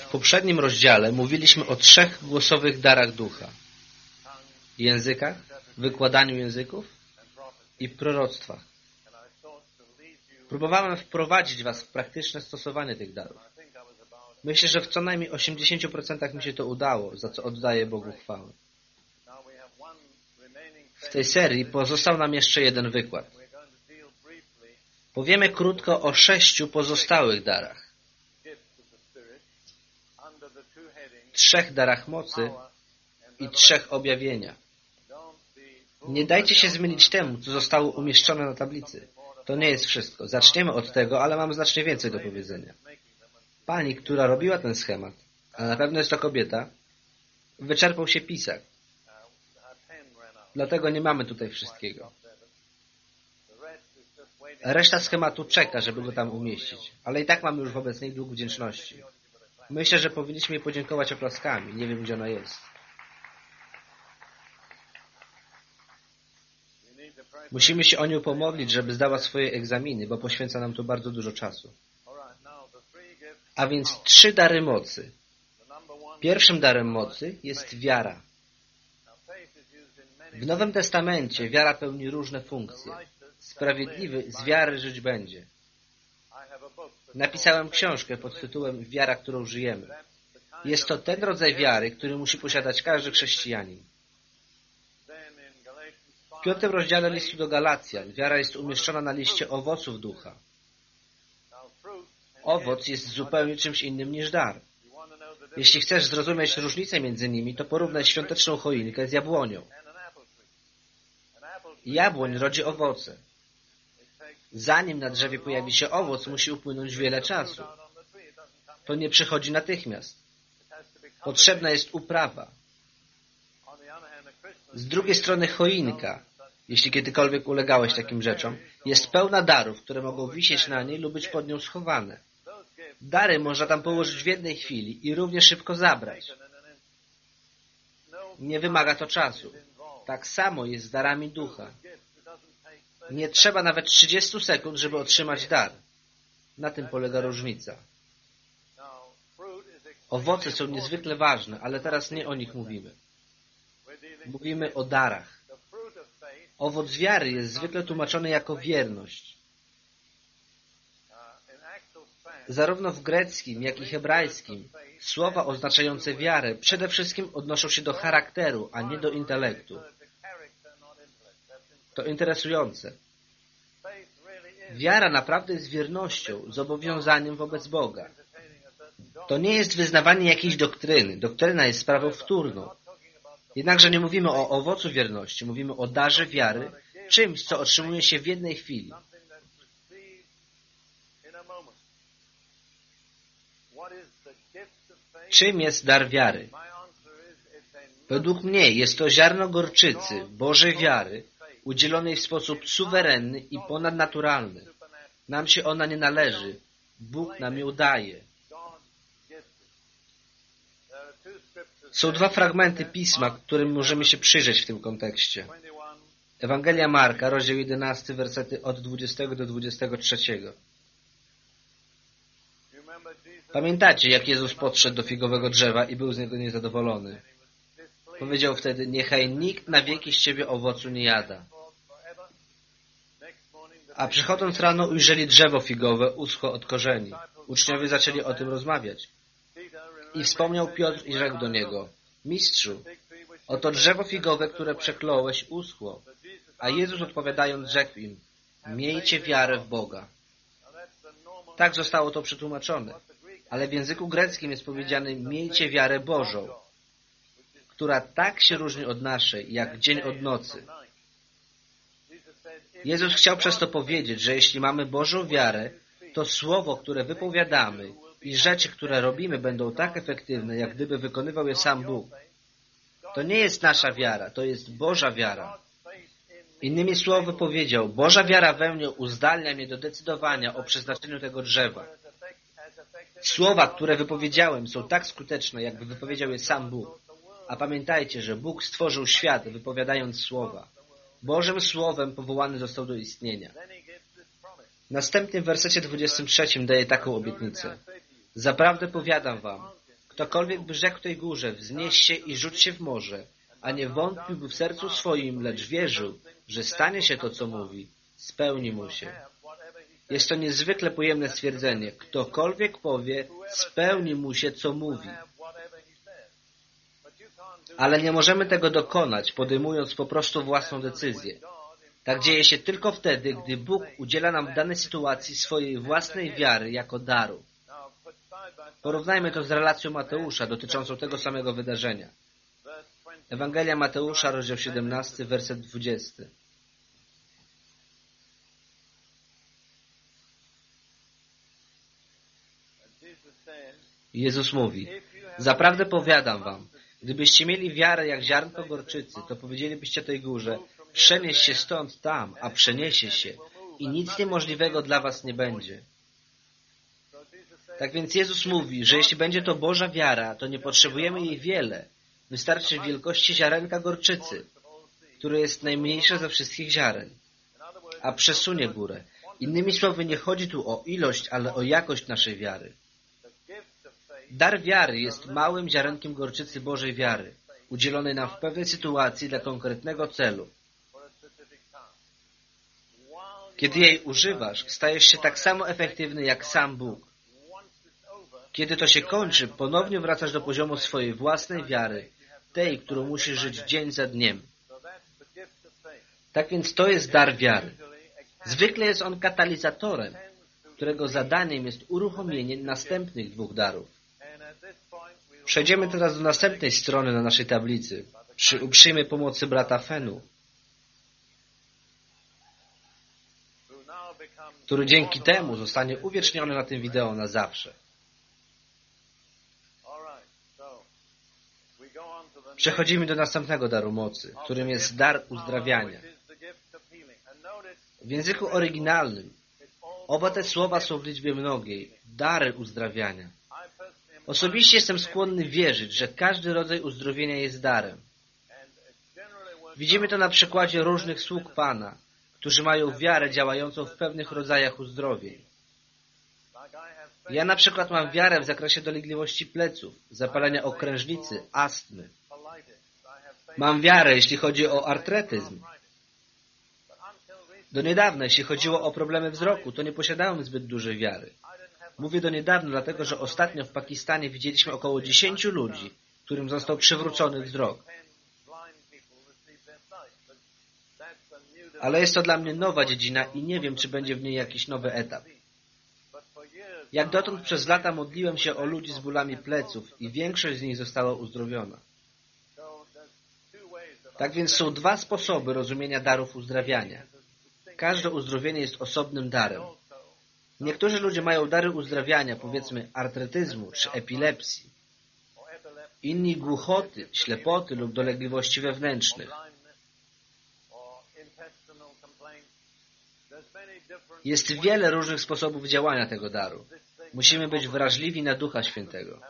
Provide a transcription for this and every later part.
W poprzednim rozdziale mówiliśmy o trzech głosowych darach ducha. Językach, wykładaniu języków i proroctwach. Próbowałem wprowadzić Was w praktyczne stosowanie tych darów. Myślę, że w co najmniej 80% mi się to udało, za co oddaję Bogu chwałę. W tej serii pozostał nam jeszcze jeden wykład. Powiemy krótko o sześciu pozostałych darach. Trzech darach mocy i trzech objawienia. Nie dajcie się zmylić temu, co zostało umieszczone na tablicy. To nie jest wszystko. Zaczniemy od tego, ale mam znacznie więcej do powiedzenia. Pani, która robiła ten schemat, a na pewno jest to kobieta, wyczerpał się pisak. Dlatego nie mamy tutaj wszystkiego. Reszta schematu czeka, żeby go tam umieścić, ale i tak mamy już wobec niej dług wdzięczności. Myślę, że powinniśmy jej podziękować oklaskami. Nie wiem, gdzie ona jest. Musimy się o nią pomodlić, żeby zdała swoje egzaminy, bo poświęca nam to bardzo dużo czasu. A więc trzy dary mocy. Pierwszym darem mocy jest wiara. W Nowym Testamencie wiara pełni różne funkcje. Sprawiedliwy z wiary żyć będzie. Napisałem książkę pod tytułem Wiara, którą żyjemy. Jest to ten rodzaj wiary, który musi posiadać każdy chrześcijanin. W piątym rozdziale listu do Galacjan wiara jest umieszczona na liście owoców ducha. Owoc jest zupełnie czymś innym niż dar. Jeśli chcesz zrozumieć różnicę między nimi, to porównaj świąteczną choinkę z jabłonią. Jabłoń rodzi owoce. Zanim na drzewie pojawi się owoc, musi upłynąć wiele czasu. To nie przychodzi natychmiast. Potrzebna jest uprawa. Z drugiej strony choinka, jeśli kiedykolwiek ulegałeś takim rzeczom, jest pełna darów, które mogą wisieć na niej lub być pod nią schowane. Dary można tam położyć w jednej chwili i równie szybko zabrać. Nie wymaga to czasu. Tak samo jest z darami ducha. Nie trzeba nawet 30 sekund, żeby otrzymać dar. Na tym polega różnica. Owoce są niezwykle ważne, ale teraz nie o nich mówimy. Mówimy o darach. Owoc wiary jest zwykle tłumaczony jako wierność. Zarówno w greckim, jak i hebrajskim słowa oznaczające wiarę przede wszystkim odnoszą się do charakteru, a nie do intelektu. To interesujące. Wiara naprawdę jest wiernością, zobowiązaniem wobec Boga. To nie jest wyznawanie jakiejś doktryny. Doktryna jest sprawą wtórną. Jednakże nie mówimy o owocu wierności, mówimy o darze wiary, czymś, co otrzymuje się w jednej chwili. Czym jest dar wiary? Według mnie jest to ziarno gorczycy, Bożej wiary, udzielonej w sposób suwerenny i ponadnaturalny. Nam się ona nie należy. Bóg nam ją daje. Są dwa fragmenty Pisma, którym możemy się przyjrzeć w tym kontekście. Ewangelia Marka, rozdział 11, wersety od 20 do 23. Pamiętacie, jak Jezus podszedł do figowego drzewa i był z niego niezadowolony. Powiedział wtedy, niechaj nikt na wieki z ciebie owocu nie jada. A przychodząc rano ujrzeli drzewo figowe uschło od korzeni. Uczniowie zaczęli o tym rozmawiać. I wspomniał Piotr i rzekł do niego, Mistrzu, oto drzewo figowe, które przekląłeś, uschło. A Jezus odpowiadając rzekł im, miejcie wiarę w Boga. Tak zostało to przetłumaczone. Ale w języku greckim jest powiedziane, miejcie wiarę Bożą, która tak się różni od naszej, jak dzień od nocy. Jezus chciał przez to powiedzieć, że jeśli mamy Bożą wiarę, to słowo, które wypowiadamy i rzeczy, które robimy, będą tak efektywne, jak gdyby wykonywał je sam Bóg. To nie jest nasza wiara, to jest Boża wiara. Innymi słowy powiedział, Boża wiara we mnie uzdalnia mnie do decydowania o przeznaczeniu tego drzewa. Słowa, które wypowiedziałem, są tak skuteczne, jakby wypowiedział je sam Bóg. A pamiętajcie, że Bóg stworzył świat, wypowiadając słowa. Bożym Słowem powołany został do istnienia. W następnym wersecie 23 daje taką obietnicę. Zaprawdę powiadam wam, Ktokolwiek by rzekł tej górze, wznieś się i rzuć się w morze, a nie wątpiłby w sercu swoim, lecz wierzył, że stanie się to, co mówi, spełni mu się. Jest to niezwykle pojemne stwierdzenie. Ktokolwiek powie, spełni mu się, co mówi. Ale nie możemy tego dokonać, podejmując po prostu własną decyzję. Tak dzieje się tylko wtedy, gdy Bóg udziela nam w danej sytuacji swojej własnej wiary jako daru. Porównajmy to z relacją Mateusza dotyczącą tego samego wydarzenia. Ewangelia Mateusza, rozdział 17, werset 20. Jezus mówi, zaprawdę powiadam wam, gdybyście mieli wiarę jak ziarnko gorczycy, to powiedzielibyście tej górze, przenieś się stąd tam, a przeniesie się i nic niemożliwego dla was nie będzie. Tak więc Jezus mówi, że jeśli będzie to Boża wiara, to nie potrzebujemy jej wiele. Wystarczy wielkości ziarenka gorczycy, które jest najmniejsze ze wszystkich ziaren, a przesunie górę. Innymi słowy, nie chodzi tu o ilość, ale o jakość naszej wiary. Dar wiary jest małym ziarenkiem gorczycy Bożej wiary, udzielonej nam w pewnej sytuacji dla konkretnego celu. Kiedy jej używasz, stajesz się tak samo efektywny jak sam Bóg. Kiedy to się kończy, ponownie wracasz do poziomu swojej własnej wiary, tej, którą musisz żyć dzień za dniem. Tak więc to jest dar wiary. Zwykle jest on katalizatorem, którego zadaniem jest uruchomienie następnych dwóch darów. Przejdziemy teraz do następnej strony na naszej tablicy, przy uprzejmej pomocy brata Fenu, który dzięki temu zostanie uwieczniony na tym wideo na zawsze. Przechodzimy do następnego daru mocy, którym jest dar uzdrawiania. W języku oryginalnym oba te słowa są w liczbie mnogiej. Dary uzdrawiania. Osobiście jestem skłonny wierzyć, że każdy rodzaj uzdrowienia jest darem. Widzimy to na przykładzie różnych sług Pana, którzy mają wiarę działającą w pewnych rodzajach uzdrowień. Ja na przykład mam wiarę w zakresie dolegliwości pleców, zapalenia okrężnicy, astmy. Mam wiarę, jeśli chodzi o artretyzm. Do niedawna, jeśli chodziło o problemy wzroku, to nie posiadałem zbyt dużej wiary. Mówię do niedawna, dlatego że ostatnio w Pakistanie widzieliśmy około 10 ludzi, którym został przywrócony wzrok. Ale jest to dla mnie nowa dziedzina i nie wiem, czy będzie w niej jakiś nowy etap. Jak dotąd przez lata modliłem się o ludzi z bólami pleców i większość z nich została uzdrowiona. Tak więc są dwa sposoby rozumienia darów uzdrawiania. Każde uzdrowienie jest osobnym darem. Niektórzy ludzie mają dary uzdrawiania, powiedzmy artretyzmu czy epilepsji. Inni głuchoty, ślepoty lub dolegliwości wewnętrznych. Jest wiele różnych sposobów działania tego daru. Musimy być wrażliwi na Ducha Świętego.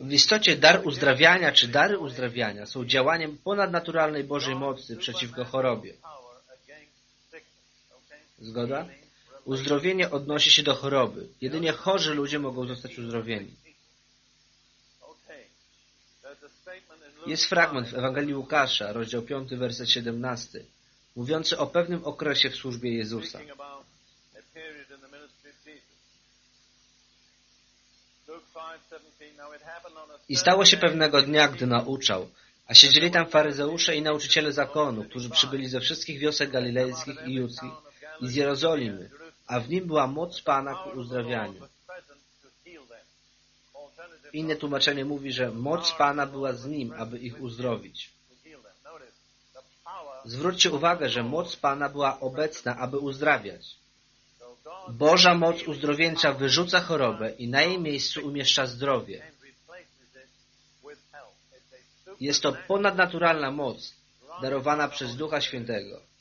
W istocie dar uzdrawiania czy dary uzdrawiania są działaniem ponadnaturalnej Bożej mocy przeciwko chorobie. Zgoda? Uzdrowienie odnosi się do choroby. Jedynie chorzy ludzie mogą zostać uzdrowieni. Jest fragment w Ewangelii Łukasza, rozdział 5, werset 17, mówiący o pewnym okresie w służbie Jezusa. I stało się pewnego dnia, gdy nauczał, a siedzieli tam faryzeusze i nauczyciele zakonu, którzy przybyli ze wszystkich wiosek galilejskich i judzkich i z Jerozolimy, a w nim była moc Pana ku uzdrawianiu. Inne tłumaczenie mówi, że moc Pana była z nim, aby ich uzdrowić. Zwróćcie uwagę, że moc Pana była obecna, aby uzdrawiać. Boża moc uzdrowieńcza wyrzuca chorobę i na jej miejscu umieszcza zdrowie. Jest to ponadnaturalna moc darowana przez Ducha Świętego.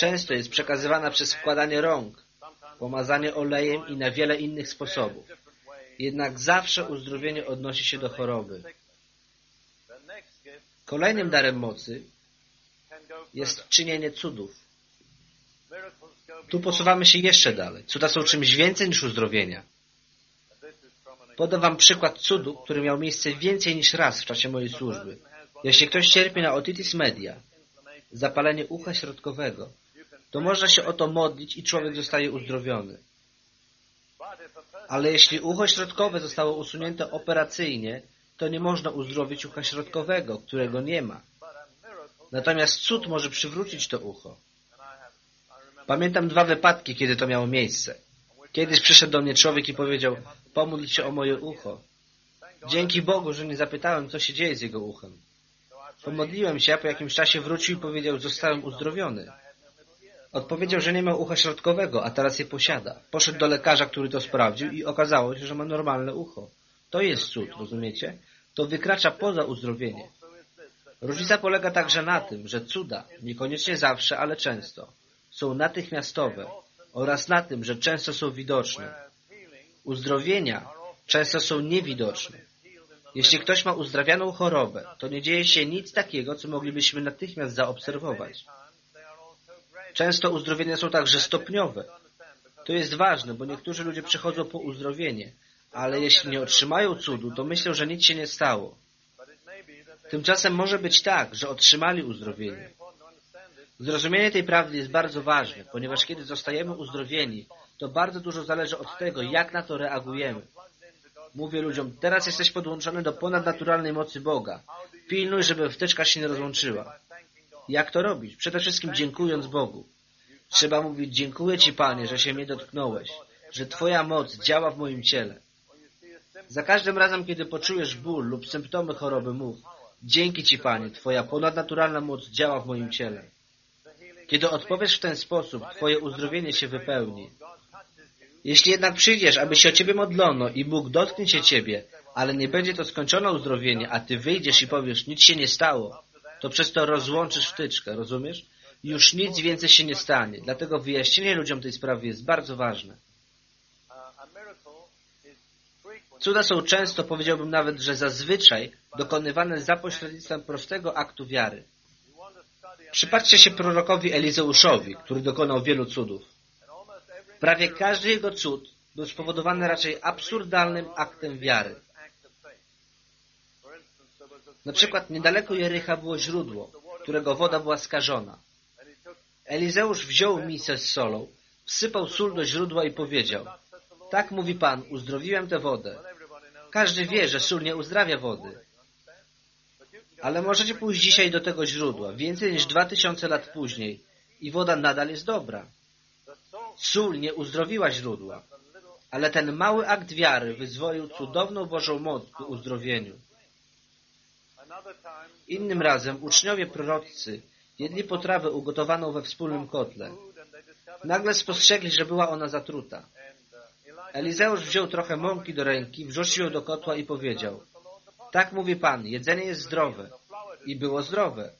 Często jest przekazywana przez wkładanie rąk, pomazanie olejem i na wiele innych sposobów. Jednak zawsze uzdrowienie odnosi się do choroby. Kolejnym darem mocy jest czynienie cudów. Tu posuwamy się jeszcze dalej. Cuda są czymś więcej niż uzdrowienia. Podam wam przykład cudu, który miał miejsce więcej niż raz w czasie mojej służby. Jeśli ktoś cierpi na otitis media, zapalenie ucha środkowego, to można się o to modlić i człowiek zostaje uzdrowiony. Ale jeśli ucho środkowe zostało usunięte operacyjnie, to nie można uzdrowić ucha środkowego, którego nie ma. Natomiast cud może przywrócić to ucho. Pamiętam dwa wypadki, kiedy to miało miejsce. Kiedyś przyszedł do mnie człowiek i powiedział, pomódl się o moje ucho. Dzięki Bogu, że nie zapytałem, co się dzieje z jego uchem. Pomodliłem się, a po jakimś czasie wrócił i powiedział, zostałem uzdrowiony. Odpowiedział, że nie miał ucha środkowego, a teraz je posiada. Poszedł do lekarza, który to sprawdził i okazało się, że ma normalne ucho. To jest cud, rozumiecie? To wykracza poza uzdrowienie. Różnica polega także na tym, że cuda, niekoniecznie zawsze, ale często, są natychmiastowe oraz na tym, że często są widoczne. Uzdrowienia często są niewidoczne. Jeśli ktoś ma uzdrawianą chorobę, to nie dzieje się nic takiego, co moglibyśmy natychmiast zaobserwować. Często uzdrowienia są także stopniowe. To jest ważne, bo niektórzy ludzie przychodzą po uzdrowienie, ale jeśli nie otrzymają cudu, to myślą, że nic się nie stało. Tymczasem może być tak, że otrzymali uzdrowienie. Zrozumienie tej prawdy jest bardzo ważne, ponieważ kiedy zostajemy uzdrowieni, to bardzo dużo zależy od tego, jak na to reagujemy. Mówię ludziom, teraz jesteś podłączony do ponadnaturalnej mocy Boga. Pilnuj, żeby wtyczka się nie rozłączyła. Jak to robić? Przede wszystkim dziękując Bogu. Trzeba mówić, dziękuję Ci, Panie, że się mnie dotknąłeś, że Twoja moc działa w moim ciele. Za każdym razem, kiedy poczujesz ból lub symptomy choroby, mów, dzięki Ci, Panie, Twoja ponadnaturalna moc działa w moim ciele. Kiedy odpowiesz w ten sposób, Twoje uzdrowienie się wypełni. Jeśli jednak przyjdziesz, aby się o Ciebie modlono i Bóg dotknie się Ciebie, ale nie będzie to skończone uzdrowienie, a Ty wyjdziesz i powiesz, nic się nie stało, to przez to rozłączysz wtyczkę, rozumiesz? Już nic więcej się nie stanie. Dlatego wyjaśnienie ludziom tej sprawy jest bardzo ważne. Cuda są często, powiedziałbym nawet, że zazwyczaj dokonywane za pośrednictwem prostego aktu wiary. Przypatrzcie się prorokowi Elizeuszowi, który dokonał wielu cudów. Prawie każdy jego cud był spowodowany raczej absurdalnym aktem wiary. Na przykład niedaleko Jericha było źródło, którego woda była skażona. Elizeusz wziął misę z solą, wsypał sól do źródła i powiedział Tak mówi Pan, uzdrowiłem tę wodę. Każdy wie, że sól nie uzdrawia wody. Ale możecie pójść dzisiaj do tego źródła, więcej niż dwa tysiące lat później i woda nadal jest dobra. Sól nie uzdrowiła źródła, ale ten mały akt wiary wyzwolił cudowną Bożą moc ku uzdrowieniu. Innym razem uczniowie proroccy jedli potrawę ugotowaną we wspólnym kotle. Nagle spostrzegli, że była ona zatruta. Elizeusz wziął trochę mąki do ręki, wrzucił ją do kotła i powiedział Tak mówi Pan, jedzenie jest zdrowe. I było zdrowe.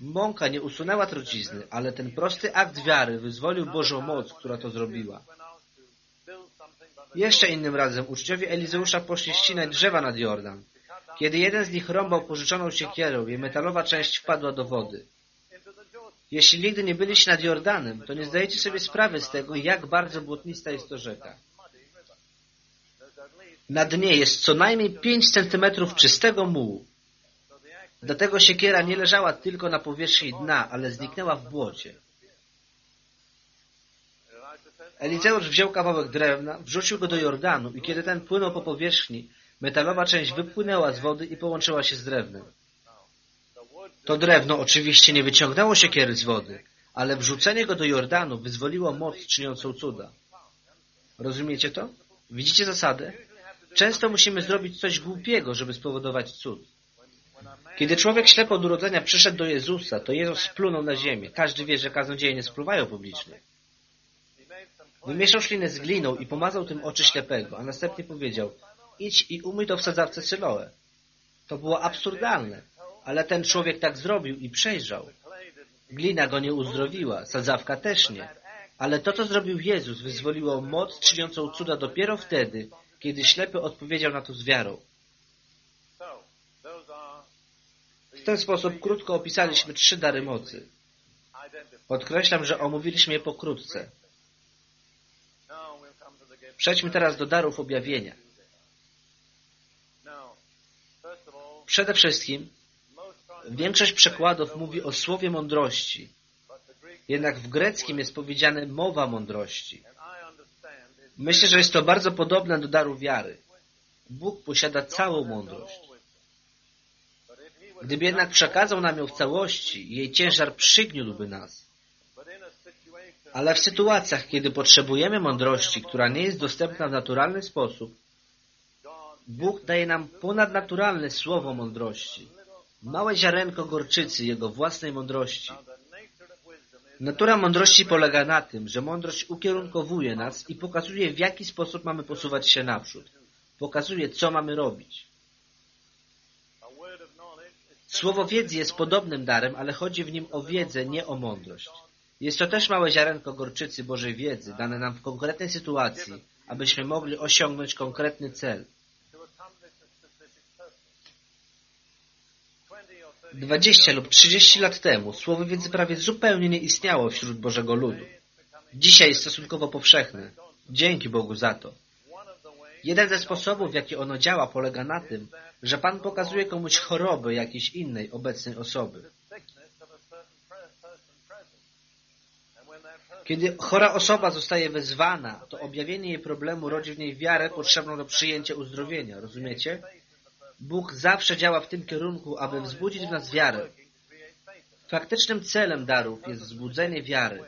Mąka nie usunęła trucizny, ale ten prosty akt wiary wyzwolił Bożą moc, która to zrobiła. Jeszcze innym razem uczniowie Elizeusza poszli ścinać drzewa nad Jordan. Kiedy jeden z nich rąbał pożyczoną siekierą, jej metalowa część wpadła do wody. Jeśli nigdy nie byliście nad Jordanem, to nie zdajecie sobie sprawy z tego, jak bardzo błotnista jest to rzeka. Na dnie jest co najmniej 5 centymetrów czystego mułu. Dlatego siekiera nie leżała tylko na powierzchni dna, ale zniknęła w błocie. Eliceusz wziął kawałek drewna, wrzucił go do Jordanu i kiedy ten płynął po powierzchni, metalowa część wypłynęła z wody i połączyła się z drewnem. To drewno oczywiście nie wyciągnęło siekiery z wody, ale wrzucenie go do Jordanu wyzwoliło moc czyniącą cuda. Rozumiecie to? Widzicie zasadę? Często musimy zrobić coś głupiego, żeby spowodować cud. Kiedy człowiek ślepy od urodzenia przyszedł do Jezusa, to Jezus splunął na ziemię. Każdy wie, że kaznodzieje nie spluwają publicznie. Wymieszał ślinę z gliną i pomazał tym oczy ślepego, a następnie powiedział idź i umyj to w sadzawce Syloe. To było absurdalne, ale ten człowiek tak zrobił i przejrzał. Glina go nie uzdrowiła, sadzawka też nie. Ale to, co zrobił Jezus, wyzwoliło moc czyniącą cuda dopiero wtedy, kiedy ślepy odpowiedział na to z wiarą. W ten sposób krótko opisaliśmy trzy dary mocy. Podkreślam, że omówiliśmy je pokrótce. Przejdźmy teraz do darów objawienia. Przede wszystkim większość przekładów mówi o słowie mądrości. Jednak w greckim jest powiedziane mowa mądrości. Myślę, że jest to bardzo podobne do daru wiary. Bóg posiada całą mądrość. Gdyby jednak przekazał nam ją w całości, jej ciężar przygniótłby nas. Ale w sytuacjach, kiedy potrzebujemy mądrości, która nie jest dostępna w naturalny sposób, Bóg daje nam ponadnaturalne słowo mądrości. Małe ziarenko gorczycy Jego własnej mądrości. Natura mądrości polega na tym, że mądrość ukierunkowuje nas i pokazuje, w jaki sposób mamy posuwać się naprzód. Pokazuje, co mamy robić. Słowo wiedzy jest podobnym darem, ale chodzi w nim o wiedzę, nie o mądrość. Jest to też małe ziarenko gorczycy Bożej wiedzy, dane nam w konkretnej sytuacji, abyśmy mogli osiągnąć konkretny cel. Dwadzieścia lub trzydzieści lat temu słowo wiedzy prawie zupełnie nie istniało wśród Bożego ludu. Dzisiaj jest stosunkowo powszechne. Dzięki Bogu za to. Jeden ze sposobów, w jaki ono działa, polega na tym, że Pan pokazuje komuś chorobę jakiejś innej obecnej osoby. Kiedy chora osoba zostaje wezwana, to objawienie jej problemu rodzi w niej wiarę potrzebną do przyjęcia uzdrowienia. Rozumiecie? Bóg zawsze działa w tym kierunku, aby wzbudzić w nas wiarę. Faktycznym celem darów jest wzbudzenie wiary.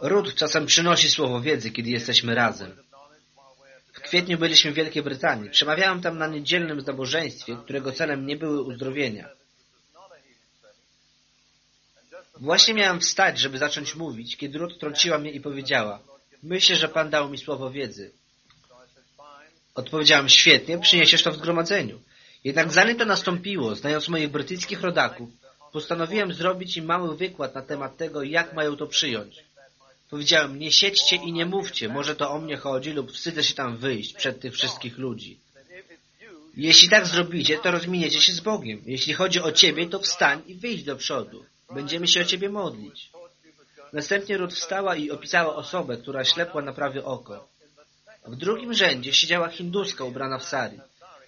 Ród czasem przynosi słowo wiedzy, kiedy jesteśmy razem. W kwietniu byliśmy w Wielkiej Brytanii. Przemawiałem tam na niedzielnym nabożeństwie, którego celem nie były uzdrowienia. Właśnie miałem wstać, żeby zacząć mówić, kiedy Ruth trąciła mnie i powiedziała Myślę, że Pan dał mi słowo wiedzy. Odpowiedziałem, świetnie, przyniesiesz to w zgromadzeniu. Jednak zanim to nastąpiło, znając moich brytyjskich rodaków, postanowiłem zrobić im mały wykład na temat tego, jak mają to przyjąć. Powiedziałem, nie siedźcie i nie mówcie, może to o mnie chodzi lub wstydzę się tam wyjść przed tych wszystkich ludzi. Jeśli tak zrobicie, to rozminiecie się z Bogiem. Jeśli chodzi o Ciebie, to wstań i wyjdź do przodu. Będziemy się o Ciebie modlić. Następnie Ruth wstała i opisała osobę, która ślepła na prawie oko. W drugim rzędzie siedziała hinduska ubrana w sari.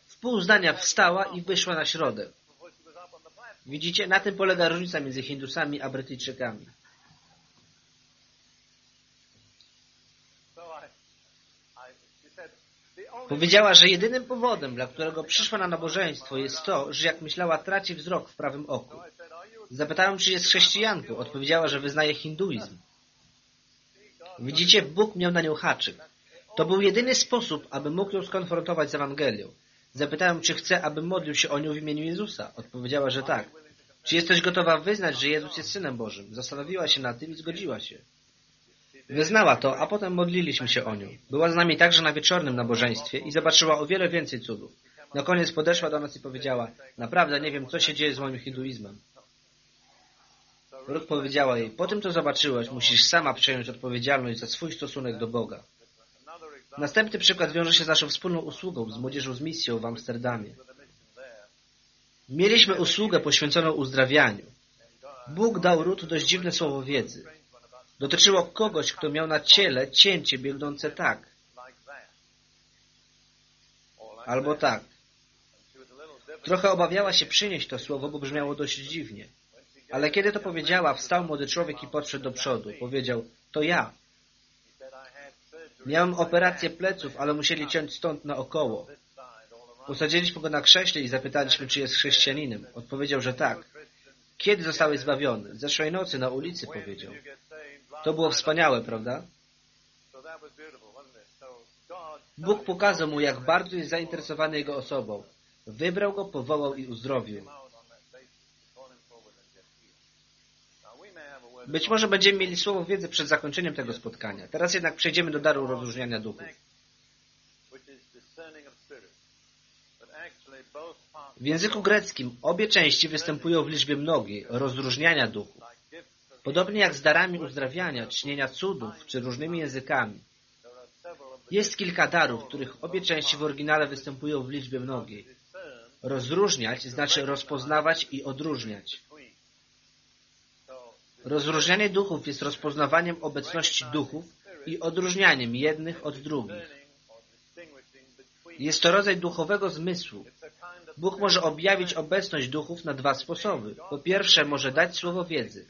W pół zdania wstała i wyszła na środek. Widzicie, na tym polega różnica między Hindusami a Brytyjczykami. Powiedziała, że jedynym powodem, dla którego przyszła na nabożeństwo jest to, że jak myślała traci wzrok w prawym oku. Zapytałem, czy jest chrześcijanką. Odpowiedziała, że wyznaje hinduizm. Widzicie, Bóg miał na nią haczyk. To był jedyny sposób, aby mógł ją skonfrontować z Ewangelią. Zapytałem, czy chce, aby modlił się o nią w imieniu Jezusa. Odpowiedziała, że tak. Czy jesteś gotowa wyznać, że Jezus jest Synem Bożym? Zastanowiła się nad tym i zgodziła się. Wyznała to, a potem modliliśmy się o nią. Była z nami także na wieczornym nabożeństwie i zobaczyła o wiele więcej cudów. Na koniec podeszła do nas i powiedziała, naprawdę nie wiem, co się dzieje z moim hinduizmem. Ruth powiedziała jej, po tym, co zobaczyłaś, musisz sama przejąć odpowiedzialność za swój stosunek do Boga. Następny przykład wiąże się z naszą wspólną usługą z młodzieżą z misją w Amsterdamie. Mieliśmy usługę poświęconą uzdrawianiu. Bóg dał Ruth dość dziwne słowo wiedzy. Dotyczyło kogoś, kto miał na ciele cięcie biegnące tak. Albo tak. Trochę obawiała się przynieść to słowo, bo brzmiało dość dziwnie. Ale kiedy to powiedziała, wstał młody człowiek i podszedł do przodu. Powiedział, to ja. Miałem operację pleców, ale musieli ciąć stąd naokoło. Posadziliśmy go na krześle i zapytaliśmy, czy jest chrześcijaninem. Odpowiedział, że tak. Kiedy zostałeś zbawiony? Zeszłej nocy na ulicy, powiedział. To było wspaniałe, prawda? Bóg pokazał mu, jak bardzo jest zainteresowany jego osobą. Wybrał go, powołał i uzdrowił. Być może będziemy mieli słowo wiedzy przed zakończeniem tego spotkania. Teraz jednak przejdziemy do daru rozróżniania duchów. W języku greckim obie części występują w liczbie mnogiej, rozróżniania duchów. Podobnie jak z darami uzdrawiania, czynienia cudów czy różnymi językami. Jest kilka darów, których obie części w oryginale występują w liczbie mnogiej. Rozróżniać znaczy rozpoznawać i odróżniać. Rozróżnianie duchów jest rozpoznawaniem obecności duchów i odróżnianiem jednych od drugich. Jest to rodzaj duchowego zmysłu. Bóg może objawić obecność duchów na dwa sposoby. Po pierwsze, może dać słowo wiedzy.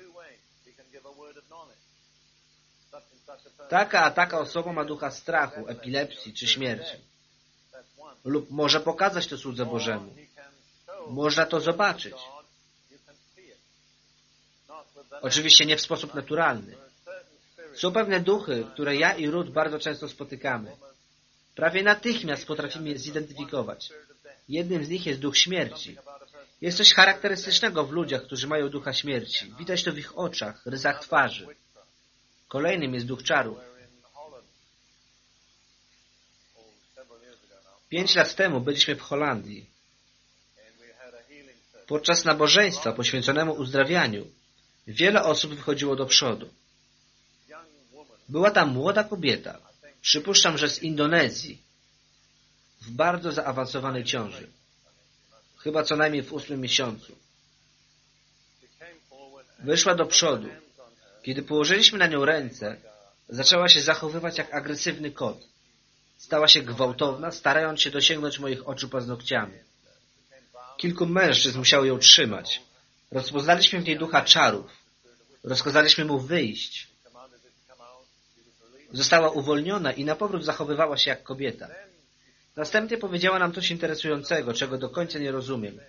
Taka a taka osoba ma ducha strachu, epilepsji czy śmierci. Lub może pokazać to słudze Bożemu. Można to zobaczyć. Oczywiście nie w sposób naturalny. Są pewne duchy, które ja i Ruth bardzo często spotykamy. Prawie natychmiast potrafimy je zidentyfikować. Jednym z nich jest duch śmierci. Jest coś charakterystycznego w ludziach, którzy mają ducha śmierci. Widać to w ich oczach, rysach twarzy. Kolejnym jest duch czarów. Pięć lat temu byliśmy w Holandii. Podczas nabożeństwa poświęconemu uzdrawianiu wiele osób wychodziło do przodu. Była tam młoda kobieta, przypuszczam, że z Indonezji, w bardzo zaawansowanej ciąży. Chyba co najmniej w ósmym miesiącu. Wyszła do przodu. Kiedy położyliśmy na nią ręce, zaczęła się zachowywać jak agresywny kot. Stała się gwałtowna, starając się dosięgnąć moich oczu paznokciami. Kilku mężczyzn musiało ją trzymać. Rozpoznaliśmy w niej ducha czarów. Rozkazaliśmy mu wyjść. Została uwolniona i na powrót zachowywała się jak kobieta. Następnie powiedziała nam coś interesującego, czego do końca nie rozumiem.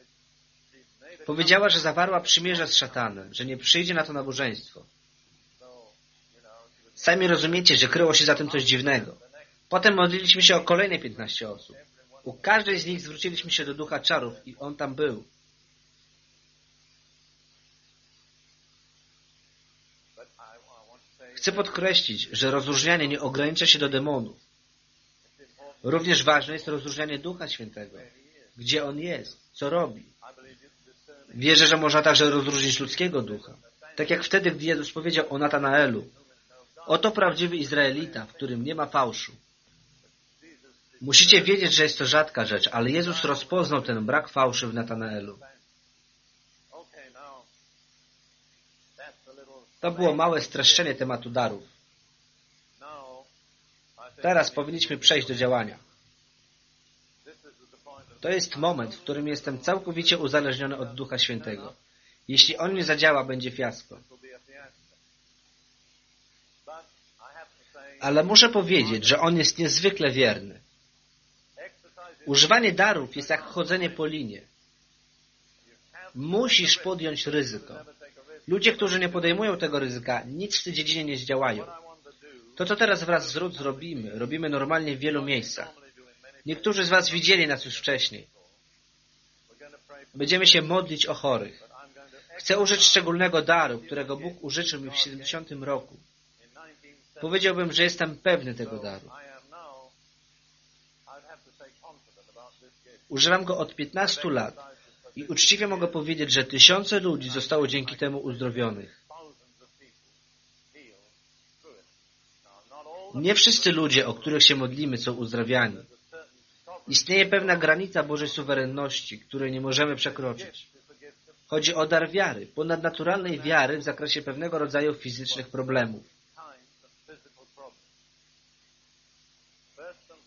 Powiedziała, że zawarła przymierze z szatanem, że nie przyjdzie na to nabożeństwo. Sami rozumiecie, że kryło się za tym coś dziwnego. Potem modliliśmy się o kolejne 15 osób. U każdej z nich zwróciliśmy się do ducha czarów i on tam był. Chcę podkreślić, że rozróżnianie nie ogranicza się do demonów. Również ważne jest rozróżnianie Ducha Świętego. Gdzie On jest, co robi. Wierzę, że można także rozróżnić ludzkiego ducha. Tak jak wtedy, gdy Jezus powiedział o Natanaelu. Oto prawdziwy Izraelita, w którym nie ma fałszu. Musicie wiedzieć, że jest to rzadka rzecz, ale Jezus rozpoznał ten brak fałszy w Natanaelu. To było małe streszczenie tematu darów. Teraz powinniśmy przejść do działania. To jest moment, w którym jestem całkowicie uzależniony od Ducha Świętego. Jeśli On nie zadziała, będzie fiasko. Ale muszę powiedzieć, że On jest niezwykle wierny. Używanie darów jest jak chodzenie po linie. Musisz podjąć ryzyko. Ludzie, którzy nie podejmują tego ryzyka, nic w tej dziedzinie nie zdziałają. To, co teraz wraz z Ruth zrobimy, robimy normalnie w wielu miejscach. Niektórzy z Was widzieli nas już wcześniej. Będziemy się modlić o chorych. Chcę użyć szczególnego daru, którego Bóg użyczył mi w 70 roku. Powiedziałbym, że jestem pewny tego daru. Używam go od 15 lat i uczciwie mogę powiedzieć, że tysiące ludzi zostało dzięki temu uzdrowionych. Nie wszyscy ludzie, o których się modlimy, są uzdrawiani. Istnieje pewna granica Bożej suwerenności, której nie możemy przekroczyć. Chodzi o dar wiary, ponadnaturalnej wiary w zakresie pewnego rodzaju fizycznych problemów.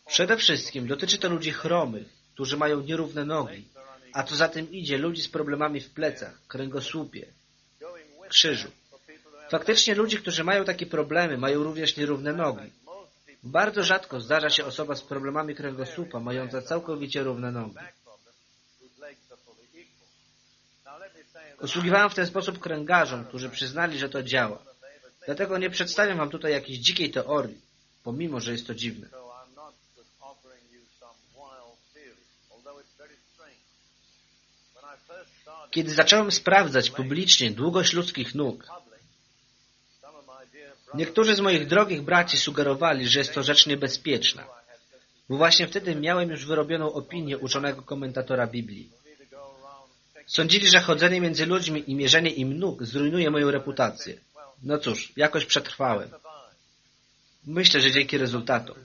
Przede wszystkim dotyczy to ludzi chromych, którzy mają nierówne nogi, a co za tym idzie ludzi z problemami w plecach, kręgosłupie, krzyżu. Faktycznie ludzie, którzy mają takie problemy, mają również nierówne nogi. Bardzo rzadko zdarza się osoba z problemami kręgosłupa, mająca całkowicie równe nogi. Usługiwałem w ten sposób kręgarzom, którzy przyznali, że to działa. Dlatego nie przedstawiam Wam tutaj jakiejś dzikiej teorii, pomimo, że jest to dziwne. Kiedy zacząłem sprawdzać publicznie długość ludzkich nóg, niektórzy z moich drogich braci sugerowali, że jest to rzecz niebezpieczna. Bo właśnie wtedy miałem już wyrobioną opinię uczonego komentatora Biblii. Sądzili, że chodzenie między ludźmi i mierzenie im nóg zrujnuje moją reputację. No cóż, jakoś przetrwałem. Myślę, że dzięki rezultatom.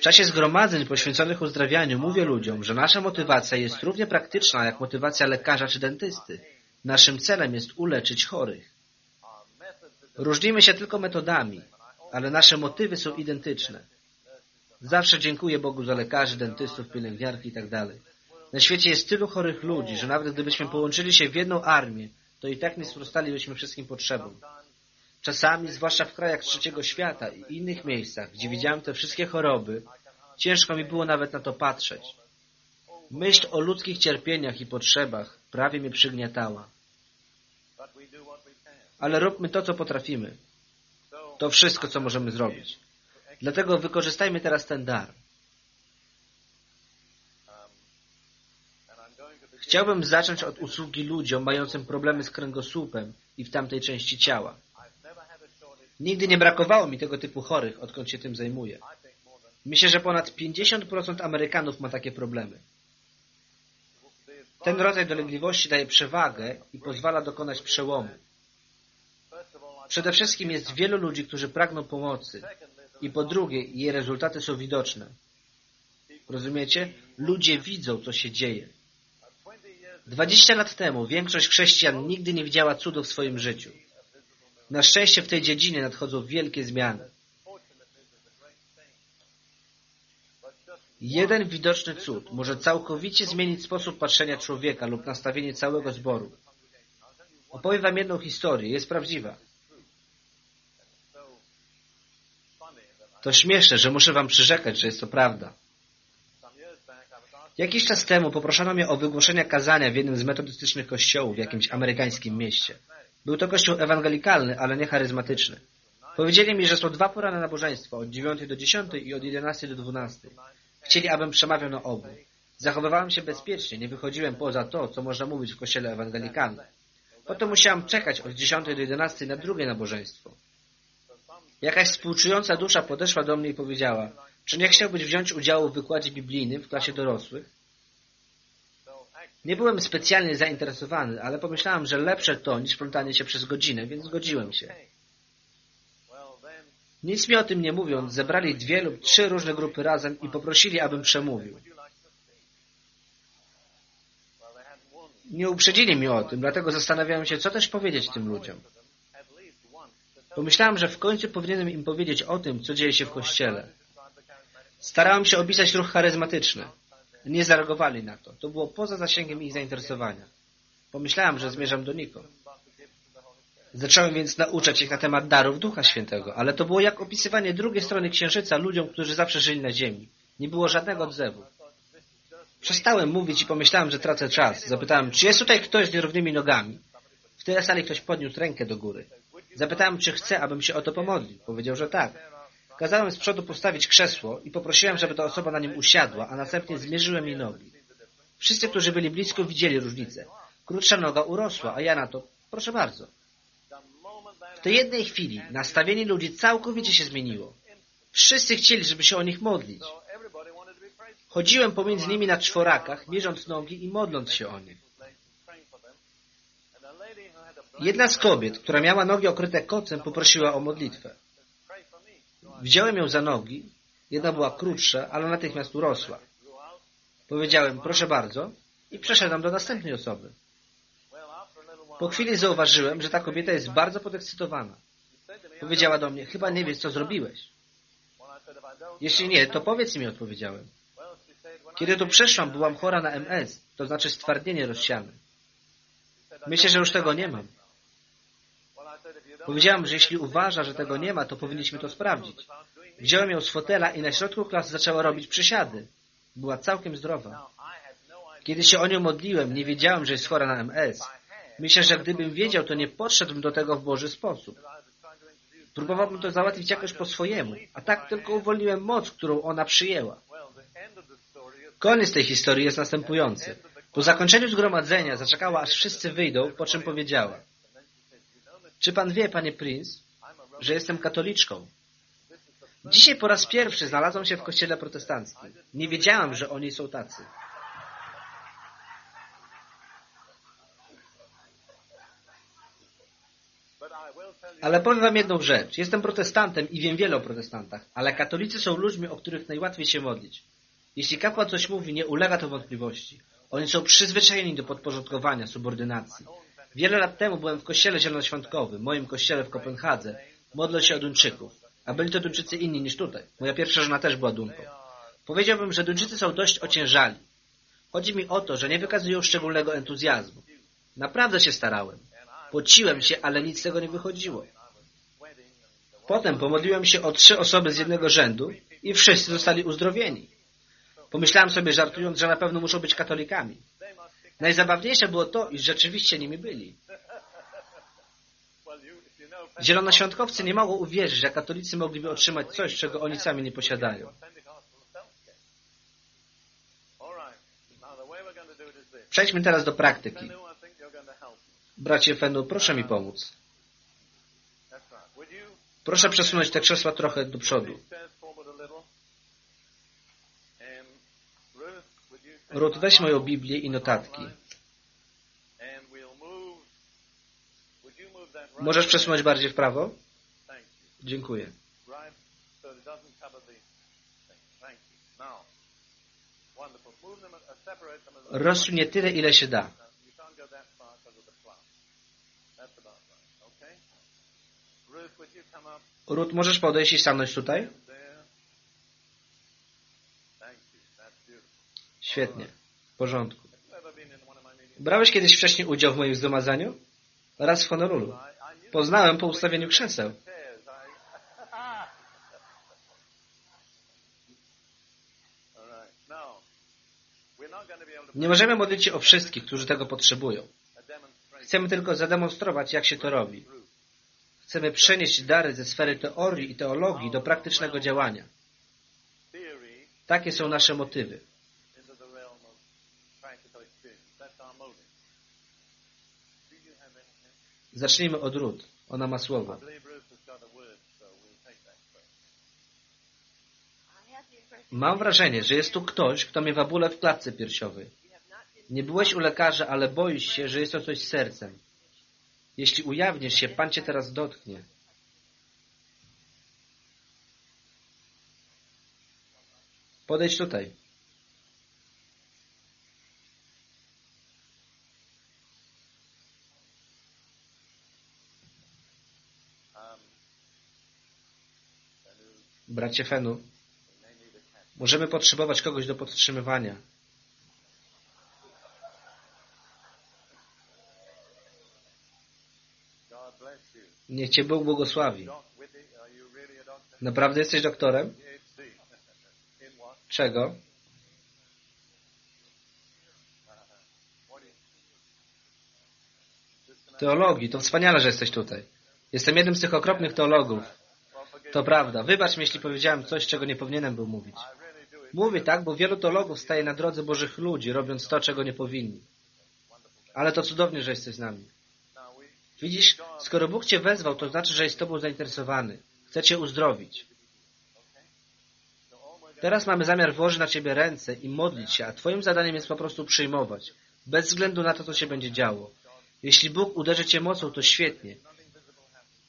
W czasie zgromadzeń poświęconych uzdrawianiu mówię ludziom, że nasza motywacja jest równie praktyczna jak motywacja lekarza czy dentysty. Naszym celem jest uleczyć chorych. Różnimy się tylko metodami, ale nasze motywy są identyczne. Zawsze dziękuję Bogu za lekarzy, dentystów, pielęgniarki itd. Tak Na świecie jest tylu chorych ludzi, że nawet gdybyśmy połączyli się w jedną armię, to i tak nie sprostalibyśmy wszystkim potrzebom. Czasami, zwłaszcza w krajach trzeciego świata i innych miejscach, gdzie widziałem te wszystkie choroby, ciężko mi było nawet na to patrzeć. Myśl o ludzkich cierpieniach i potrzebach prawie mnie przygniatała. Ale róbmy to, co potrafimy. To wszystko, co możemy zrobić. Dlatego wykorzystajmy teraz ten dar. Chciałbym zacząć od usługi ludziom mającym problemy z kręgosłupem i w tamtej części ciała. Nigdy nie brakowało mi tego typu chorych, odkąd się tym zajmuję. Myślę, że ponad 50% Amerykanów ma takie problemy. Ten rodzaj dolegliwości daje przewagę i pozwala dokonać przełomu. Przede wszystkim jest wielu ludzi, którzy pragną pomocy i po drugie jej rezultaty są widoczne. Rozumiecie? Ludzie widzą, co się dzieje. Dwadzieścia lat temu większość chrześcijan nigdy nie widziała cudu w swoim życiu. Na szczęście w tej dziedzinie nadchodzą wielkie zmiany. Jeden widoczny cud może całkowicie zmienić sposób patrzenia człowieka lub nastawienie całego zboru. Opowiem wam jedną historię, jest prawdziwa. To śmieszne, że muszę wam przyrzekać, że jest to prawda. Jakiś czas temu poproszono mnie o wygłoszenie kazania w jednym z metodystycznych kościołów w jakimś amerykańskim mieście. Był to kościół ewangelikalny, ale nie charyzmatyczny. Powiedzieli mi, że są dwa poranne nabożeństwa, od 9 do 10 i od 11 do 12. Chcieli, abym przemawiał na obu. Zachowywałem się bezpiecznie, nie wychodziłem poza to, co można mówić w kościele ewangelikalnym. Potem musiałam czekać od 10 do 11 na drugie nabożeństwo. Jakaś współczująca dusza podeszła do mnie i powiedziała, czy nie chciałbyś wziąć udziału w wykładzie biblijnym w klasie dorosłych? Nie byłem specjalnie zainteresowany, ale pomyślałem, że lepsze to niż plątanie się przez godzinę, więc zgodziłem się. Nic mi o tym nie mówiąc, zebrali dwie lub trzy różne grupy razem i poprosili, abym przemówił. Nie uprzedzili mnie o tym, dlatego zastanawiałem się, co też powiedzieć tym ludziom. Pomyślałem, że w końcu powinienem im powiedzieć o tym, co dzieje się w Kościele. Starałem się opisać ruch charyzmatyczny. Nie zareagowali na to. To było poza zasięgiem ich zainteresowania. Pomyślałem, że zmierzam do Niko. Zacząłem więc nauczać ich na temat darów Ducha Świętego, ale to było jak opisywanie drugiej strony księżyca ludziom, którzy zawsze żyli na ziemi. Nie było żadnego odzewu. Przestałem mówić i pomyślałem, że tracę czas. Zapytałem, czy jest tutaj ktoś z nierównymi nogami? W tej sali ktoś podniósł rękę do góry. Zapytałem, czy chce, abym się o to pomodlił. Powiedział, że tak. Kazałem z przodu postawić krzesło i poprosiłem, żeby ta osoba na nim usiadła, a następnie zmierzyłem jej nogi. Wszyscy, którzy byli blisko, widzieli różnicę. Krótsza noga urosła, a ja na to, proszę bardzo. W tej jednej chwili nastawienie ludzi całkowicie się zmieniło. Wszyscy chcieli, żeby się o nich modlić. Chodziłem pomiędzy nimi na czworakach, mierząc nogi i modląc się o nich. Jedna z kobiet, która miała nogi okryte kocem, poprosiła o modlitwę. Wziąłem ją za nogi. Jedna była krótsza, ale natychmiast urosła. Powiedziałem, proszę bardzo, i przeszedłem do następnej osoby. Po chwili zauważyłem, że ta kobieta jest bardzo podekscytowana. Powiedziała do mnie, chyba nie wiesz, co zrobiłeś. Jeśli nie, to powiedz mi, odpowiedziałem. Kiedy tu przeszłam, byłam chora na MS, to znaczy stwardnienie rozsiane. Myślę, że już tego nie mam. Powiedziałam, że jeśli uważa, że tego nie ma, to powinniśmy to sprawdzić. Wziąłem ją z fotela i na środku klasy zaczęła robić przysiady. Była całkiem zdrowa. Kiedy się o nią modliłem, nie wiedziałem, że jest chora na MS. Myślę, że gdybym wiedział, to nie podszedłbym do tego w Boży sposób. Próbowałbym to załatwić jakoś po swojemu, a tak tylko uwolniłem moc, którą ona przyjęła. Koniec tej historii jest następujący. Po zakończeniu zgromadzenia zaczekała, aż wszyscy wyjdą, po czym powiedziała Czy pan wie, panie Prince, że jestem katoliczką? Dzisiaj po raz pierwszy znalazłam się w kościele protestanckim. Nie wiedziałam, że oni są tacy. Ale powiem wam jedną rzecz. Jestem protestantem i wiem wiele o protestantach, ale katolicy są ludźmi, o których najłatwiej się modlić. Jeśli kapłan coś mówi, nie ulega to wątpliwości. Oni są przyzwyczajeni do podporządkowania, subordynacji. Wiele lat temu byłem w kościele zielonoświątkowym, moim kościele w Kopenhadze. Modlę się o Duńczyków. A byli to Duńczycy inni niż tutaj. Moja pierwsza żona też była Dunką. Powiedziałbym, że Duńczycy są dość ociężali. Chodzi mi o to, że nie wykazują szczególnego entuzjazmu. Naprawdę się starałem. Pociłem się, ale nic z tego nie wychodziło. Potem pomodliłem się o trzy osoby z jednego rzędu i wszyscy zostali uzdrowieni. Pomyślałem sobie, żartując, że na pewno muszą być katolikami. Najzabawniejsze było to, iż rzeczywiście nimi byli. Zielonoświątkowcy nie mogą uwierzyć, że katolicy mogliby otrzymać coś, czego oni sami nie posiadają. Przejdźmy teraz do praktyki. Bracie Fendu, proszę mi pomóc. Proszę przesunąć te krzesła trochę do przodu. Ruth, weź moją Biblię i notatki. Możesz przesunąć bardziej w prawo? Dziękuję. Rozsunie tyle, ile się da. Ruth, możesz podejść i stanąć tutaj? Świetnie. W porządku. Brałeś kiedyś wcześniej udział w moim zgromadzeniu? Raz w Honolulu. Poznałem po ustawieniu krzeseł. Nie możemy modlić się o wszystkich, którzy tego potrzebują. Chcemy tylko zademonstrować, jak się to robi. Chcemy przenieść dary ze sfery teorii i teologii do praktycznego działania. Takie są nasze motywy. Zacznijmy od Rut. Ona ma słowo. Mam wrażenie, że jest tu ktoś, kto miewa bóle w klatce piersiowej. Nie byłeś u lekarza, ale boisz się, że jest to coś z sercem. Jeśli ujawnisz się, Pan cię teraz dotknie. Podejdź tutaj. Bracie Fenu, możemy potrzebować kogoś do podtrzymywania. Niech Cię Bóg błogosławi. Naprawdę jesteś doktorem? Czego? Teologii. To wspaniale, że jesteś tutaj. Jestem jednym z tych okropnych teologów. To prawda. Wybacz mi, jeśli powiedziałem coś, czego nie powinienem był mówić. Mówię tak, bo wielu teologów staje na drodze Bożych ludzi, robiąc to, czego nie powinni. Ale to cudownie, że jesteś z nami. Widzisz, skoro Bóg Cię wezwał, to znaczy, że jest Tobą zainteresowany. Chce Cię uzdrowić. Teraz mamy zamiar włożyć na Ciebie ręce i modlić się, a Twoim zadaniem jest po prostu przyjmować, bez względu na to, co się będzie działo. Jeśli Bóg uderzy Cię mocą, to świetnie.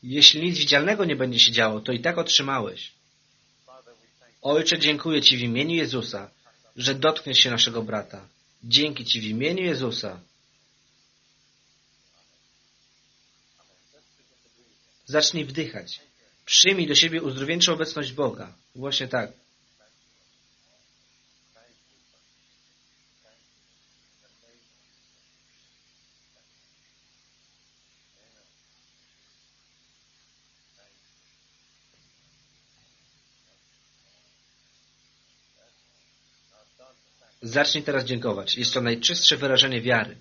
Jeśli nic widzialnego nie będzie się działo, to i tak otrzymałeś. Ojcze, dziękuję Ci w imieniu Jezusa, że dotkniesz się naszego brata. Dzięki Ci w imieniu Jezusa. Zacznij wdychać. Przyjmij do siebie uzdrowieńczą obecność Boga. Właśnie tak. Zacznij teraz dziękować. Jest to najczystsze wyrażenie wiary.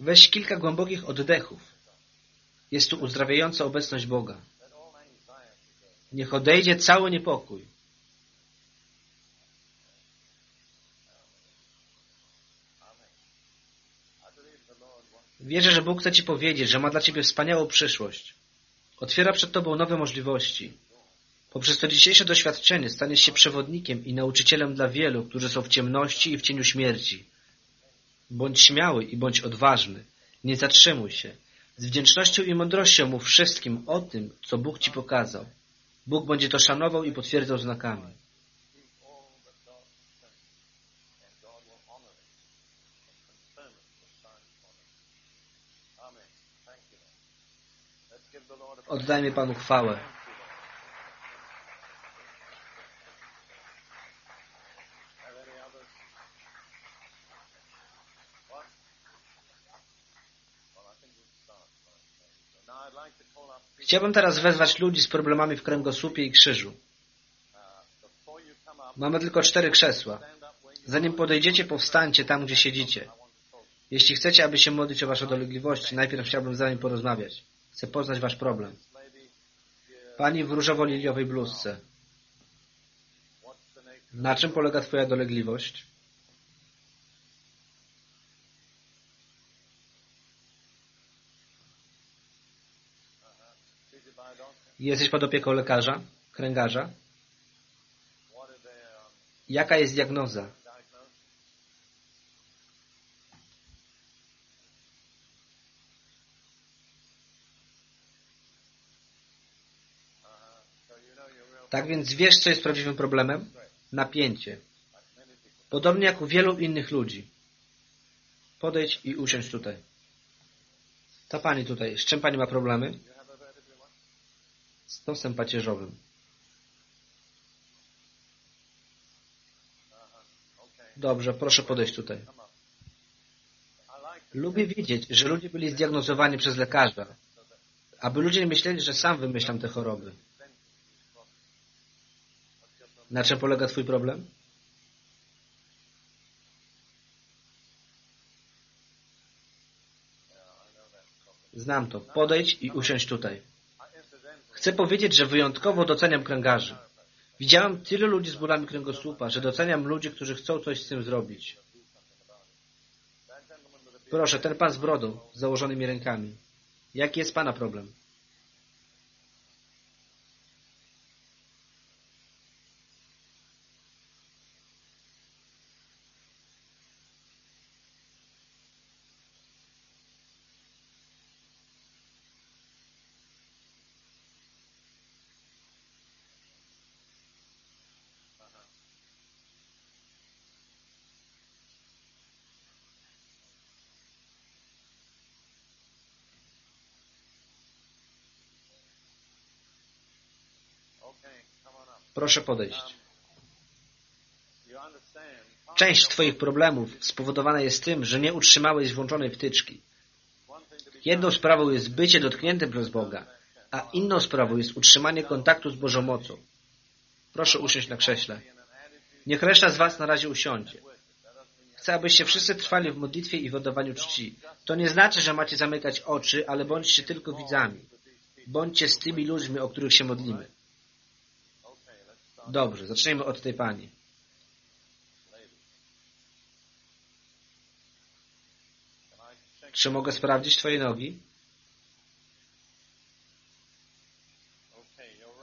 Weź kilka głębokich oddechów. Jest tu uzdrawiająca obecność Boga. Niech odejdzie cały niepokój. Wierzę, że Bóg chce Ci powiedzieć, że ma dla Ciebie wspaniałą przyszłość. Otwiera przed Tobą nowe możliwości. Poprzez to dzisiejsze doświadczenie staniesz się przewodnikiem i nauczycielem dla wielu, którzy są w ciemności i w cieniu śmierci. Bądź śmiały i bądź odważny. Nie zatrzymuj się. Z wdzięcznością i mądrością mów wszystkim o tym, co Bóg Ci pokazał. Bóg będzie to szanował i potwierdzał znakami. Call up people, Chciałbym teraz wezwać ludzi z problemami w kręgosłupie i krzyżu. Mamy tylko cztery krzesła. Zanim podejdziecie, powstańcie tam, gdzie siedzicie. Jeśli chcecie, aby się modlić o Wasze dolegliwości, najpierw chciałbym z Wami porozmawiać. Chcę poznać Wasz problem. Pani w różowo-liliowej bluzce. Na czym polega Twoja dolegliwość? Jesteś pod opieką lekarza? Kręgarza? Jaka jest diagnoza? Tak więc wiesz, co jest prawdziwym problemem? Napięcie. Podobnie jak u wielu innych ludzi. Podejdź i usiądź tutaj. Ta pani tutaj, z czym pani ma problemy? Z nosem pacierzowym. Dobrze, proszę podejść tutaj. Lubię widzieć, że ludzie byli zdiagnozowani przez lekarza, aby ludzie nie myśleli, że sam wymyślam te choroby. Na czym polega Twój problem? Znam to. Podejdź i usiądź tutaj. Chcę powiedzieć, że wyjątkowo doceniam kręgarzy. Widziałem tylu ludzi z bólami kręgosłupa, że doceniam ludzi, którzy chcą coś z tym zrobić. Proszę, ten pan z brodą, z założonymi rękami. Jaki jest pana problem? Proszę podejść. Część twoich problemów spowodowana jest tym, że nie utrzymałeś włączonej wtyczki. Jedną sprawą jest bycie dotkniętym przez Boga, a inną sprawą jest utrzymanie kontaktu z Bożą mocą. Proszę usiąść na krześle. Niech reszta z was na razie usiądzie. Chcę, abyście wszyscy trwali w modlitwie i w oddawaniu czci. To nie znaczy, że macie zamykać oczy, ale bądźcie tylko widzami. Bądźcie z tymi ludźmi, o których się modlimy. Dobrze, zacznijmy od tej pani. Czy mogę sprawdzić twoje nogi?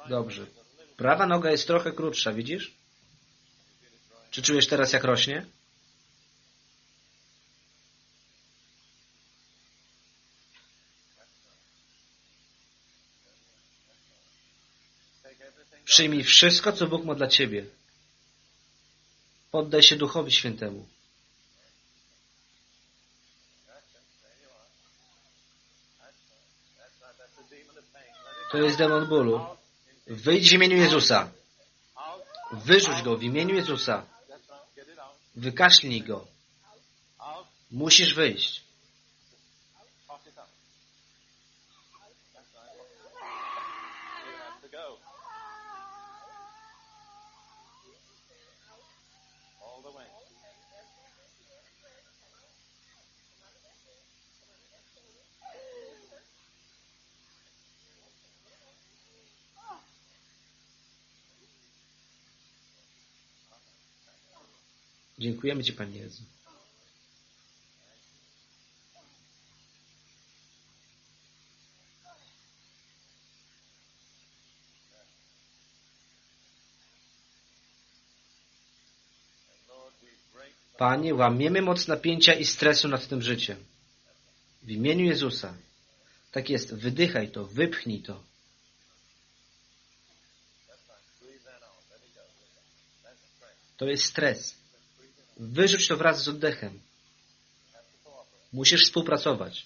Dobrze. Prawa noga jest trochę krótsza, widzisz? Czy czujesz teraz, jak rośnie? Przyjmij wszystko, co Bóg ma dla ciebie. Poddaj się Duchowi Świętemu. To jest demon bólu. Wyjdź w imieniu Jezusa. Wyrzuć go w imieniu Jezusa. Wykaślij go. Musisz wyjść. Cough it up. That's right. You have to go. All the way. Dziękujemy Ci, Panie Jezu. Panie, łamiemy moc napięcia i stresu nad tym życiem. W imieniu Jezusa. Tak jest, wydychaj to, wypchnij to. To jest stres. Wyrzuć to wraz z oddechem. Musisz współpracować.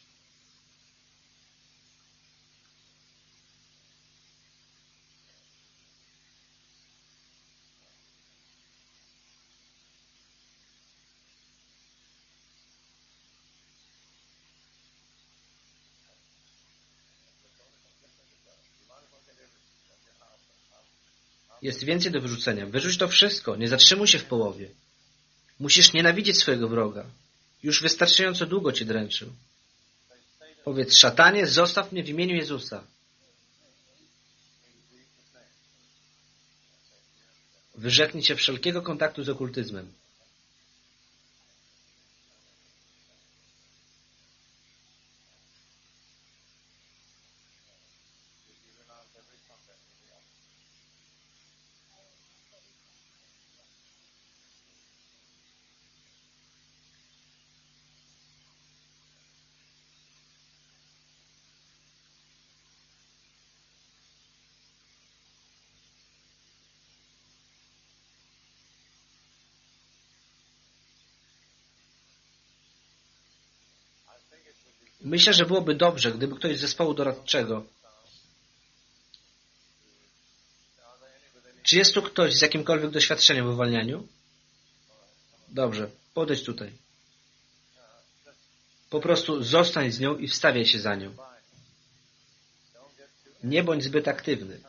Jest więcej do wyrzucenia. Wyrzuć to wszystko. Nie zatrzymuj się w połowie. Musisz nienawidzieć swojego wroga. Już wystarczająco długo cię dręczył. Powiedz, szatanie, zostaw mnie w imieniu Jezusa. Wyrzeknij się wszelkiego kontaktu z okultyzmem. Myślę, że byłoby dobrze, gdyby ktoś z zespołu doradczego. Czy jest tu ktoś z jakimkolwiek doświadczeniem w uwalnianiu? Dobrze, podejdź tutaj. Po prostu zostań z nią i wstawiaj się za nią. Nie bądź zbyt aktywny.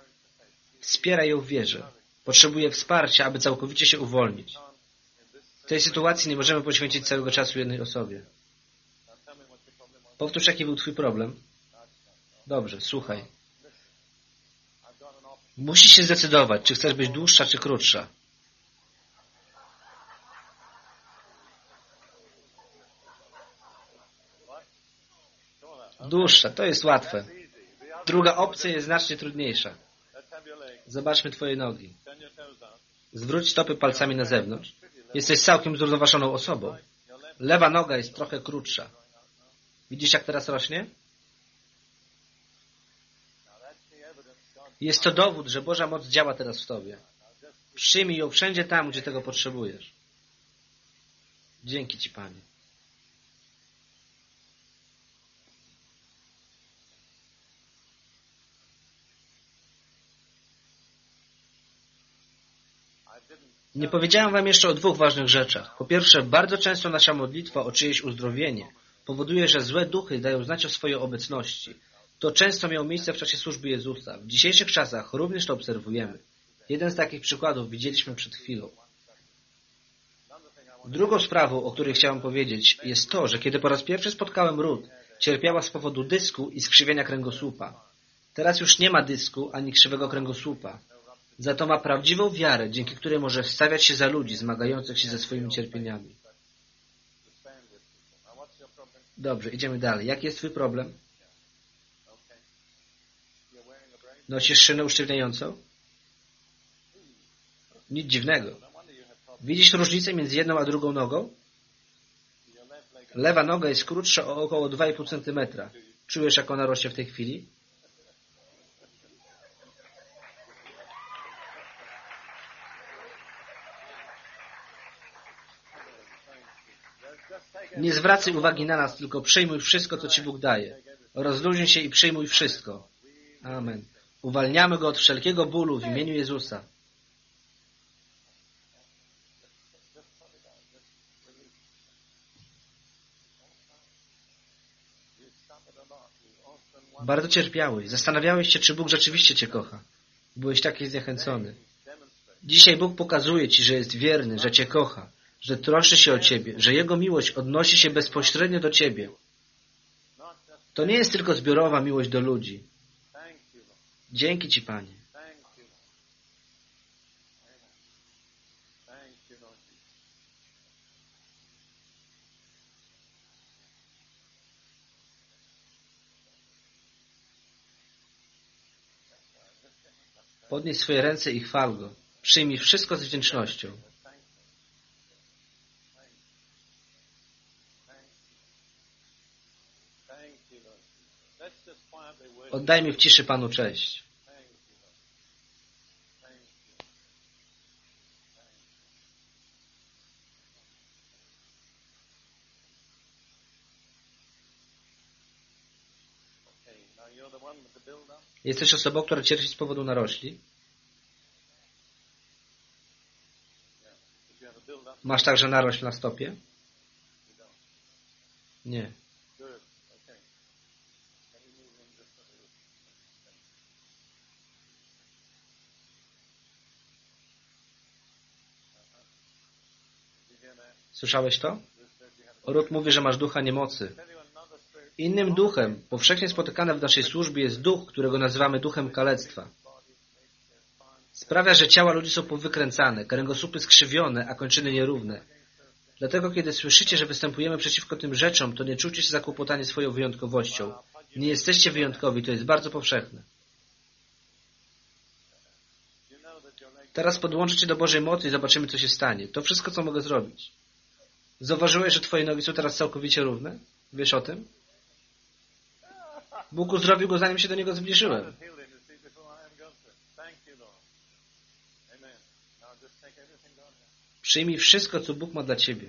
Wspieraj ją w wierze. Potrzebuje wsparcia, aby całkowicie się uwolnić. W tej sytuacji nie możemy poświęcić całego czasu jednej osobie. Powtórz, jaki był Twój problem. Dobrze, słuchaj. Musisz się zdecydować, czy chcesz być dłuższa, czy krótsza. Dłuższa, to jest łatwe. Druga opcja jest znacznie trudniejsza. Zobaczmy Twoje nogi. Zwróć stopy palcami na zewnątrz. Jesteś całkiem zrównoważoną osobą. Lewa noga jest trochę krótsza. Widzisz, jak teraz rośnie? Jest to dowód, że Boża moc działa teraz w Tobie. Przyjmij ją wszędzie tam, gdzie tego potrzebujesz. Dzięki Ci, Panie. Nie powiedziałem Wam jeszcze o dwóch ważnych rzeczach. Po pierwsze, bardzo często nasza modlitwa o czyjeś uzdrowienie powoduje, że złe duchy dają znać o swojej obecności. To często miało miejsce w czasie służby Jezusa. W dzisiejszych czasach również to obserwujemy. Jeden z takich przykładów widzieliśmy przed chwilą. Drugą sprawą, o której chciałem powiedzieć, jest to, że kiedy po raz pierwszy spotkałem Ruth, cierpiała z powodu dysku i skrzywienia kręgosłupa. Teraz już nie ma dysku ani krzywego kręgosłupa. Za to ma prawdziwą wiarę, dzięki której może wstawiać się za ludzi zmagających się ze swoimi cierpieniami. Dobrze, idziemy dalej. Jaki jest Twój problem? Nosisz szynę usztywniającą? Nic dziwnego. Widzisz różnicę między jedną a drugą nogą? Lewa noga jest krótsza o około 2,5 cm. Czujesz, jak ona rośnie w tej chwili? Nie zwracaj uwagi na nas, tylko przyjmuj wszystko, co Ci Bóg daje. Rozluźnij się i przyjmuj wszystko. Amen. Uwalniamy Go od wszelkiego bólu w imieniu Jezusa. Bardzo cierpiałeś. Zastanawiałeś się, czy Bóg rzeczywiście Cię kocha. Byłeś taki zniechęcony. Dzisiaj Bóg pokazuje Ci, że jest wierny, że Cię kocha, że troszczy się o Ciebie, że Jego miłość odnosi się bezpośrednio do Ciebie. To nie jest tylko zbiorowa miłość do ludzi. Dzięki Ci, Panie. Podnieś swoje ręce i chwal Go. Przyjmij wszystko z wdzięcznością. Oddajmy w ciszy Panu cześć. Jesteś osobą, która cierpi z powodu narośli. Masz także narośl na stopie? Nie. Słyszałeś to? Ruth mówi, że masz ducha niemocy. Innym duchem, powszechnie spotykany w naszej służbie, jest duch, którego nazywamy duchem kalectwa. Sprawia, że ciała ludzi są powykręcane, kręgosłupy skrzywione, a kończyny nierówne. Dlatego, kiedy słyszycie, że występujemy przeciwko tym rzeczom, to nie czujcie się zakłopotani swoją wyjątkowością. Nie jesteście wyjątkowi, to jest bardzo powszechne. Teraz podłączę cię do Bożej mocy i zobaczymy, co się stanie. To wszystko, co mogę zrobić. Zauważyłeś, że twoje nogi są teraz całkowicie równe? Wiesz o tym? Bóg uzdrowił go, zanim się do niego zbliżyłem. Przyjmij wszystko, co Bóg ma dla ciebie.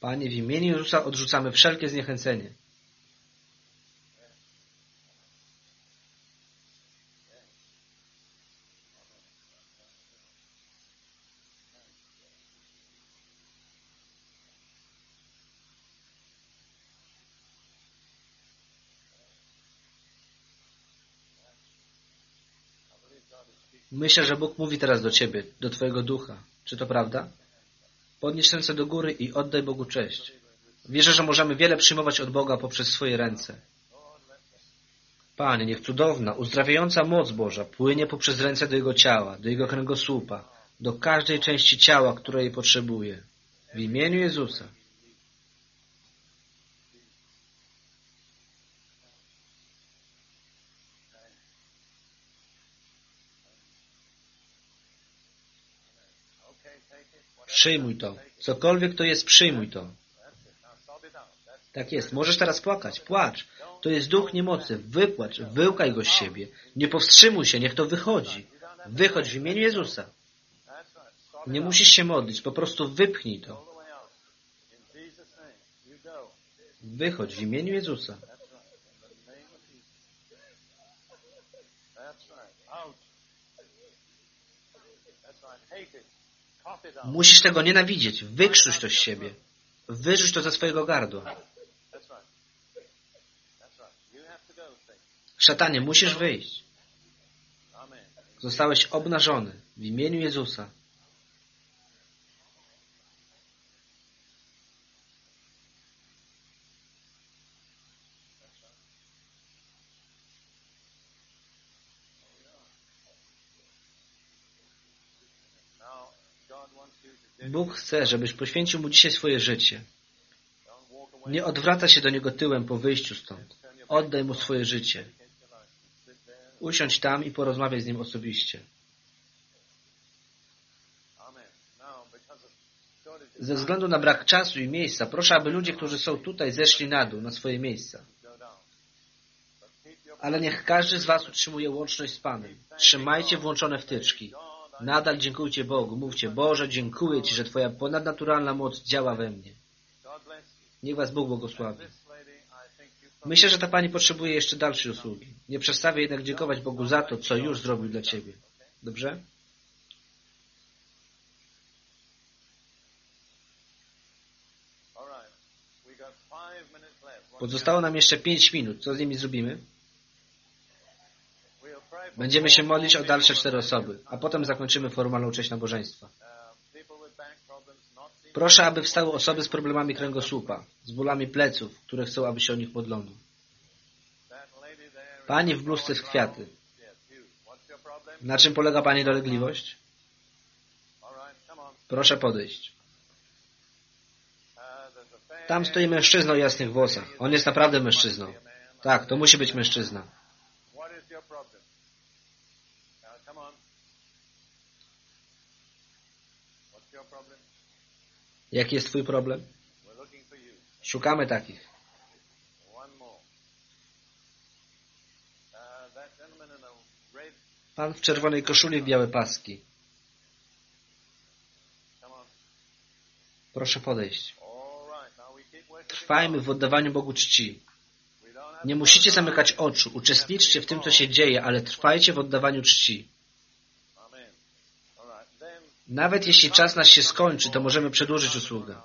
Panie, w imieniu Jezusa odrzucamy wszelkie zniechęcenie. Myślę, że Bóg mówi teraz do ciebie, do twojego ducha. Czy to prawda? Podnieś ręce do góry i oddaj Bogu cześć. Wierzę, że możemy wiele przyjmować od Boga poprzez swoje ręce. Panie, niech cudowna, uzdrawiająca moc Boża płynie poprzez ręce do Jego ciała, do Jego kręgosłupa, do każdej części ciała, której potrzebuje. W imieniu Jezusa. Przyjmuj to. Cokolwiek to jest, przyjmuj to. Tak jest. Możesz teraz płakać. Płacz. To jest duch niemocy. Wypłacz. Wyłkaj go z siebie. Nie powstrzymuj się. Niech to wychodzi. Wychodź w imieniu Jezusa. Nie musisz się modlić. Po prostu wypchnij to. Wychodź w imieniu Jezusa. Hate it. Musisz tego nienawidzieć. Wykrzuć to z siebie. Wyrzuć to ze swojego gardła. Szatanie, musisz wyjść. Zostałeś obnażony w imieniu Jezusa. Bóg chce, żebyś poświęcił Mu dzisiaj swoje życie. Nie odwraca się do Niego tyłem po wyjściu stąd. Oddaj Mu swoje życie. Usiądź tam i porozmawiaj z Nim osobiście. Ze względu na brak czasu i miejsca, proszę, aby ludzie, którzy są tutaj, zeszli na dół, na swoje miejsca. Ale niech każdy z Was utrzymuje łączność z Panem. Trzymajcie włączone wtyczki. Nadal dziękujcie Bogu. Mówcie, Boże, dziękuję Ci, że Twoja ponadnaturalna moc działa we mnie. Niech Was Bóg błogosławi. Myślę, że ta Pani potrzebuje jeszcze dalszej usługi. Nie przestawię jednak dziękować Bogu za to, co już zrobił dla Ciebie. Dobrze? Pozostało nam jeszcze pięć minut. Co z nimi zrobimy? Będziemy się modlić o dalsze cztery osoby, a potem zakończymy formalną część nabożeństwa. Proszę, aby wstały osoby z problemami kręgosłupa, z bólami pleców, które chcą, aby się o nich modlono. Pani w bluzce z kwiaty. Na czym polega Pani dolegliwość? Proszę podejść. Tam stoi mężczyzna o jasnych włosach. On jest naprawdę mężczyzną. Tak, to musi być mężczyzna. Jaki jest Twój problem? Szukamy takich. Pan w czerwonej koszuli w białe paski. Proszę podejść. Trwajmy w oddawaniu Bogu czci. Nie musicie zamykać oczu, uczestniczcie w tym, co się dzieje, ale trwajcie w oddawaniu czci. Amen. All right. Then Nawet jeśli czas nas się skończy, to możemy przedłużyć usługę.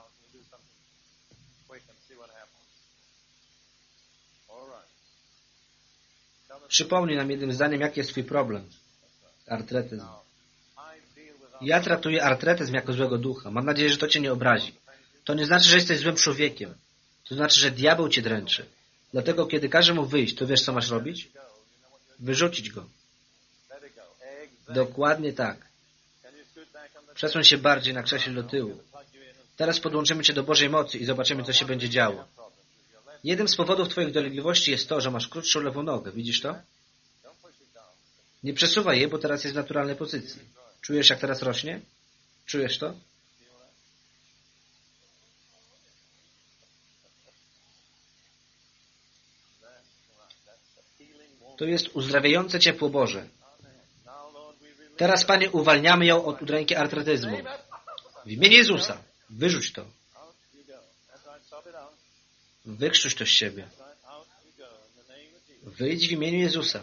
Przypomnij nam jednym zdaniem, jaki jest Twój problem. Artretyzm. Ja traktuję artretyzm jako złego ducha. Mam nadzieję, że to Cię nie obrazi. To nie znaczy, że jesteś złym człowiekiem. To znaczy, że diabeł Cię dręczy. Dlatego, kiedy każe mu wyjść, to wiesz, co masz robić? Wyrzucić go. Dokładnie tak. Przesuń się bardziej na krześle do tyłu. Teraz podłączymy Cię do Bożej mocy i zobaczymy, co się będzie działo. Jednym z powodów Twoich dolegliwości jest to, że masz krótszą lewą nogę. Widzisz to? Nie przesuwaj jej, bo teraz jest w naturalnej pozycji. Czujesz, jak teraz rośnie? Czujesz to? To jest uzdrawiające ciepło Boże. Teraz, Panie, uwalniamy ją od udręki artretyzmu. W imieniu Jezusa. Wyrzuć to. Wykrztuś to z siebie. Wyjdź w imieniu Jezusa.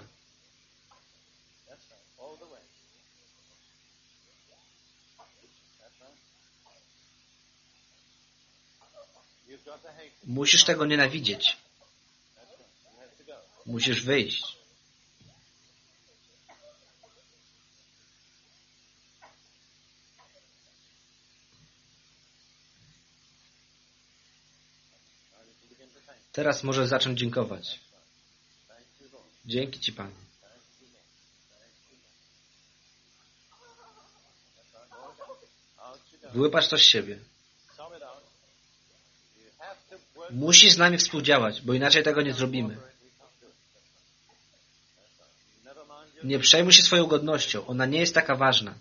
Musisz tego nienawidzieć. Musisz wyjść. Teraz możesz zacząć dziękować. Dzięki Ci, Panie. Wyłypasz to z siebie. Musisz z nami współdziałać, bo inaczej tego nie zrobimy. Nie przejmuj się swoją godnością. Ona nie jest taka ważna.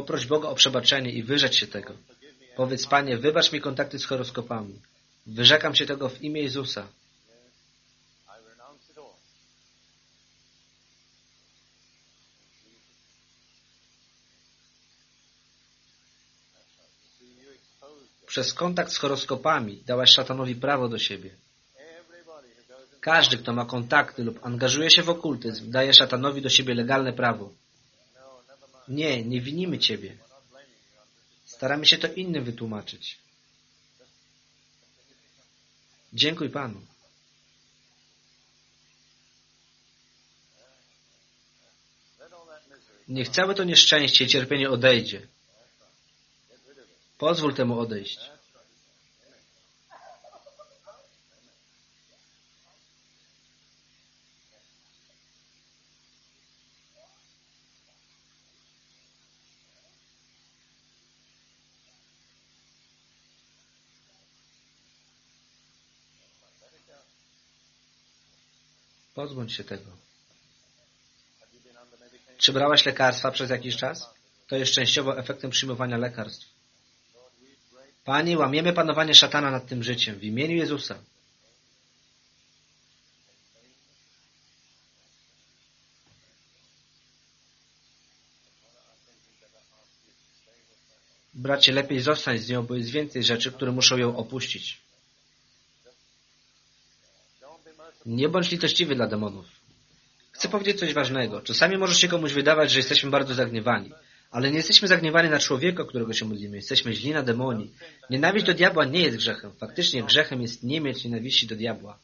Poproś Boga o przebaczenie i wyrzecz się tego. Powiedz, Panie, wybacz mi kontakty z horoskopami. Wyrzekam się tego w imię Jezusa. Przez kontakt z horoskopami dałaś szatanowi prawo do siebie. Każdy, kto ma kontakty lub angażuje się w okultyzm, daje szatanowi do siebie legalne prawo. Nie, nie winimy Ciebie. Staramy się to innym wytłumaczyć. Dziękuj Panu. Niech całe to nieszczęście i cierpienie odejdzie. Pozwól temu odejść. Pozbądź się tego. Czy brałaś lekarstwa przez jakiś czas? To jest częściowo efektem przyjmowania lekarstw. Panie, łamiemy panowanie szatana nad tym życiem w imieniu Jezusa. Bracie, lepiej zostań z nią, bo jest więcej rzeczy, które muszą ją opuścić. Nie bądź litościwy dla demonów. Chcę powiedzieć coś ważnego. Czasami może się komuś wydawać, że jesteśmy bardzo zagniewani. Ale nie jesteśmy zagniewani na człowieka, którego się modlimy. Jesteśmy źli na demoni. Nienawiść do diabła nie jest grzechem. Faktycznie grzechem jest nie mieć nienawiści do diabła.